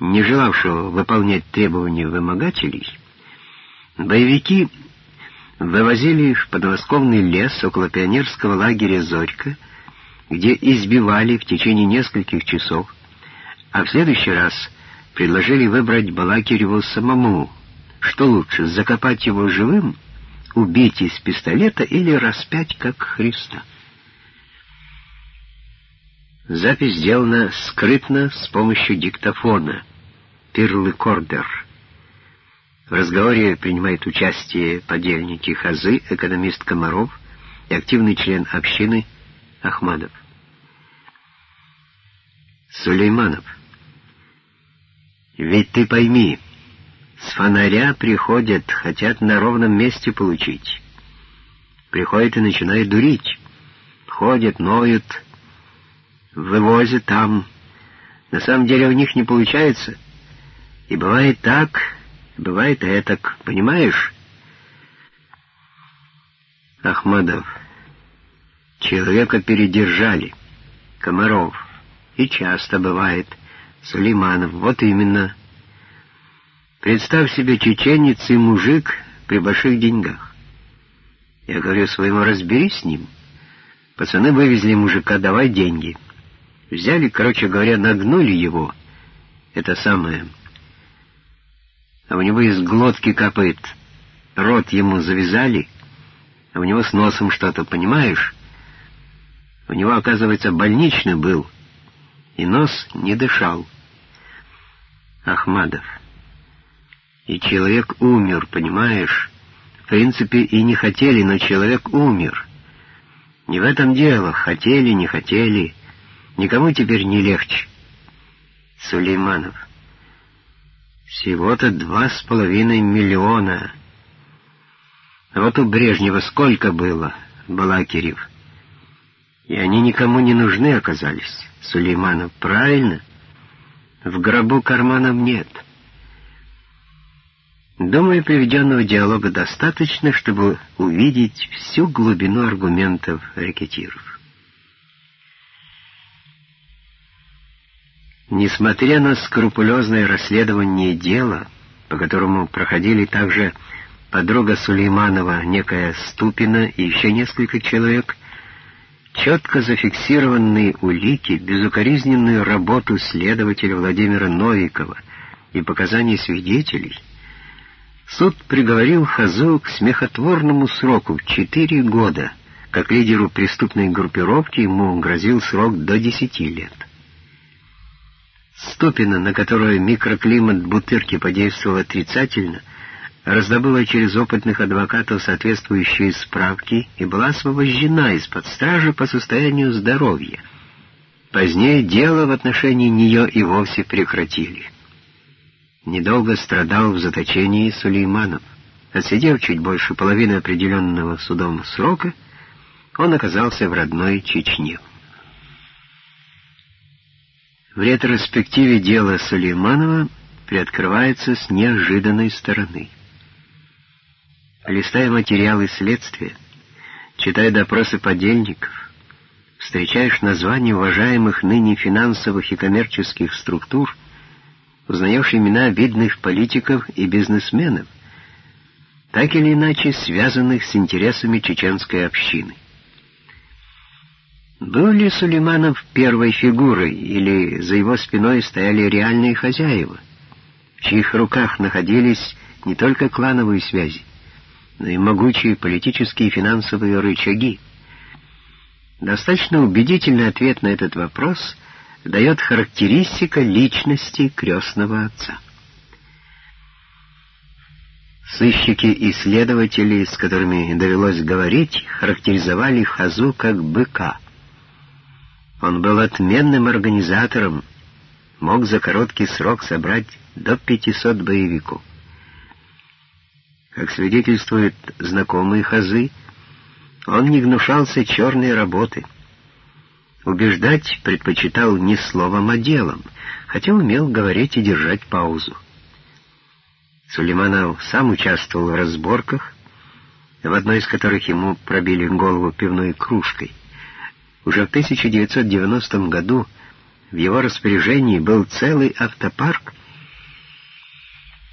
не желавшего выполнять требования вымогателей, боевики вывозили в подмосковный лес около пионерского лагеря «Зорька», где избивали в течение нескольких часов, а в следующий раз предложили выбрать Балакиреву самому, что лучше, закопать его живым, убить из пистолета или распять, как Христа. Запись сделана скрытно с помощью диктофона, пирлыкордер. В разговоре принимает участие подельники Хазы, экономист Комаров и активный член общины Ахмадов. Сулейманов. Ведь ты пойми, с фонаря приходят, хотят на ровном месте получить. Приходят и начинают дурить. Ходят, ноют, вывозят там. На самом деле у них не получается. И бывает так, Бывает этак, понимаешь? Ахмадов. Человека передержали. Комаров. И часто бывает. Сулейманов. Вот именно. Представь себе чеченец и мужик при больших деньгах. Я говорю своему, разберись с ним. Пацаны вывезли мужика, давай деньги. Взяли, короче говоря, нагнули его. Это самое а у него из глотки капает. Рот ему завязали, а у него с носом что-то, понимаешь? У него, оказывается, больничный был, и нос не дышал. Ахмадов. И человек умер, понимаешь? В принципе, и не хотели, но человек умер. Не в этом дело, хотели, не хотели. Никому теперь не легче. Сулейманов. Всего-то два с половиной миллиона. А вот у Брежнева сколько было, Балакирев? И они никому не нужны оказались, Сулейманов, правильно? В гробу карманов нет. Думаю, приведенного диалога достаточно, чтобы увидеть всю глубину аргументов рекетиров. Несмотря на скрупулезное расследование дела, по которому проходили также подруга Сулейманова, некая Ступина и еще несколько человек, четко зафиксированные улики, безукоризненную работу следователя Владимира Новикова и показания свидетелей, суд приговорил Хазу к смехотворному сроку в четыре года. Как лидеру преступной группировки ему грозил срок до десяти лет. Ступина, на которую микроклимат Бутырки подействовал отрицательно, раздобыла через опытных адвокатов соответствующие справки и была освобождена из-под стражи по состоянию здоровья. Позднее дело в отношении нее и вовсе прекратили. Недолго страдал в заточении Сулейманов. Отсидев чуть больше половины определенного судом срока, он оказался в родной Чечне. В ретроспективе дело Сулейманова приоткрывается с неожиданной стороны. Листая материалы следствия, читая допросы подельников, встречаешь названия уважаемых ныне финансовых и коммерческих структур, узнаешь имена видных политиков и бизнесменов, так или иначе связанных с интересами чеченской общины. Был ли Сулейманов первой фигурой, или за его спиной стояли реальные хозяева, в чьих руках находились не только клановые связи, но и могучие политические и финансовые рычаги? Достаточно убедительный ответ на этот вопрос дает характеристика личности крестного отца. Сыщики и следователи, с которыми довелось говорить, характеризовали Хазу как быка — он был отменным организатором, мог за короткий срок собрать до 500 боевиков. Как свидетельствуют знакомые Хазы, он не гнушался черной работы. Убеждать предпочитал не словом, а делом, хотя умел говорить и держать паузу. Сулейманов сам участвовал в разборках, в одной из которых ему пробили голову пивной кружкой — уже в 1990 году в его распоряжении был целый автопарк